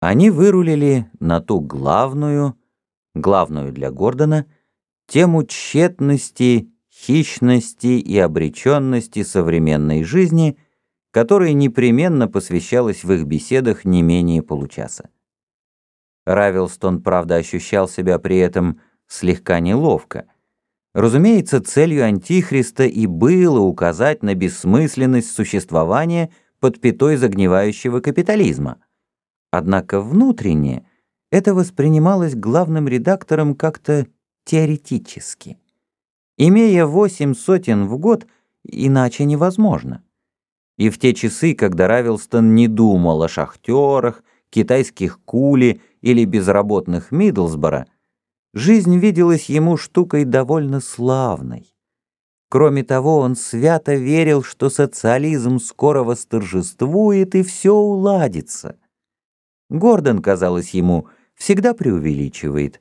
Они вырулили на ту главную, главную для Гордона, тему тщетности, хищности и обреченности современной жизни, которой непременно посвящалась в их беседах не менее получаса. Равилстон, правда, ощущал себя при этом слегка неловко. Разумеется, целью Антихриста и было указать на бессмысленность существования под пятой загнивающего капитализма – Однако внутренне это воспринималось главным редактором как-то теоретически. Имея восемь сотен в год, иначе невозможно. И в те часы, когда Равилстон не думал о шахтерах, китайских кули или безработных Мидлсбора, жизнь виделась ему штукой довольно славной. Кроме того, он свято верил, что социализм скоро восторжествует и все уладится. Гордон, казалось ему, всегда преувеличивает.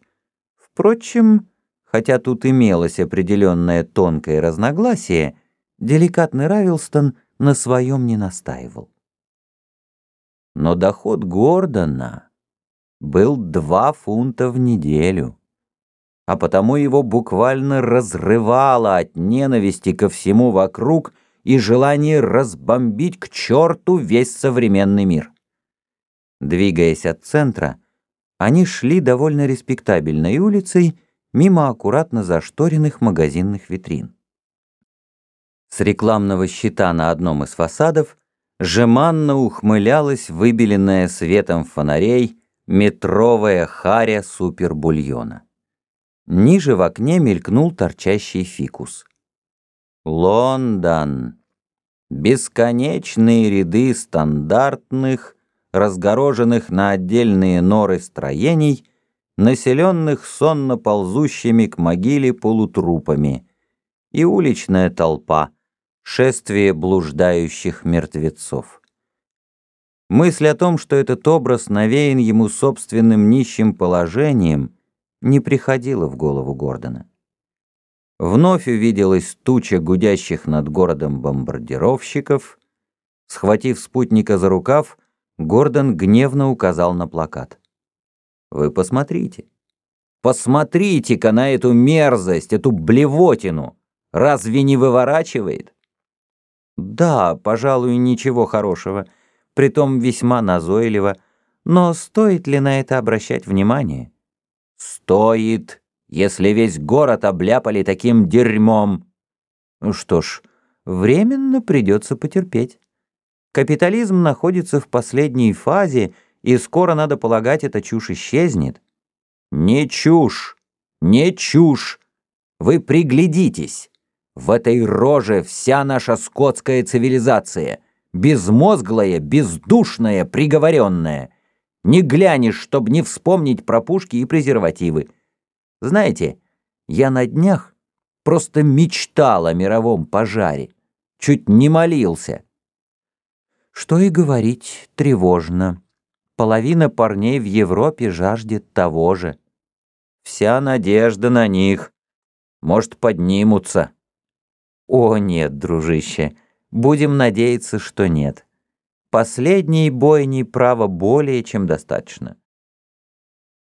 Впрочем, хотя тут имелось определенное тонкое разногласие, деликатный Равилстон на своем не настаивал. Но доход Гордона был два фунта в неделю, а потому его буквально разрывало от ненависти ко всему вокруг и желания разбомбить к черту весь современный мир. Двигаясь от центра, они шли довольно респектабельной улицей мимо аккуратно зашторенных магазинных витрин. С рекламного щита на одном из фасадов жеманно ухмылялась выбеленная светом фонарей метровая харя супербульона. Ниже в окне мелькнул торчащий фикус. Лондон. Бесконечные ряды стандартных, разгороженных на отдельные норы строений, населенных сонно ползущими к могиле полутрупами, и уличная толпа, шествие блуждающих мертвецов. Мысль о том, что этот образ навеян ему собственным нищим положением, не приходила в голову Гордона. Вновь увиделась туча гудящих над городом бомбардировщиков. Схватив спутника за рукав, Гордон гневно указал на плакат. «Вы посмотрите. Посмотрите-ка на эту мерзость, эту блевотину. Разве не выворачивает?» «Да, пожалуй, ничего хорошего, притом весьма назойливо. Но стоит ли на это обращать внимание?» «Стоит, если весь город обляпали таким дерьмом». «Ну что ж, временно придется потерпеть». Капитализм находится в последней фазе, и скоро, надо полагать, эта чушь исчезнет. Не чушь, не чушь. Вы приглядитесь. В этой роже вся наша скотская цивилизация. Безмозглая, бездушная, приговоренная. Не глянешь, чтоб не вспомнить про пушки и презервативы. Знаете, я на днях просто мечтал о мировом пожаре. Чуть не молился. Что и говорить, тревожно. Половина парней в Европе жаждет того же. Вся надежда на них. Может, поднимутся. О, нет, дружище, будем надеяться, что нет. Последний бойни права более чем достаточно.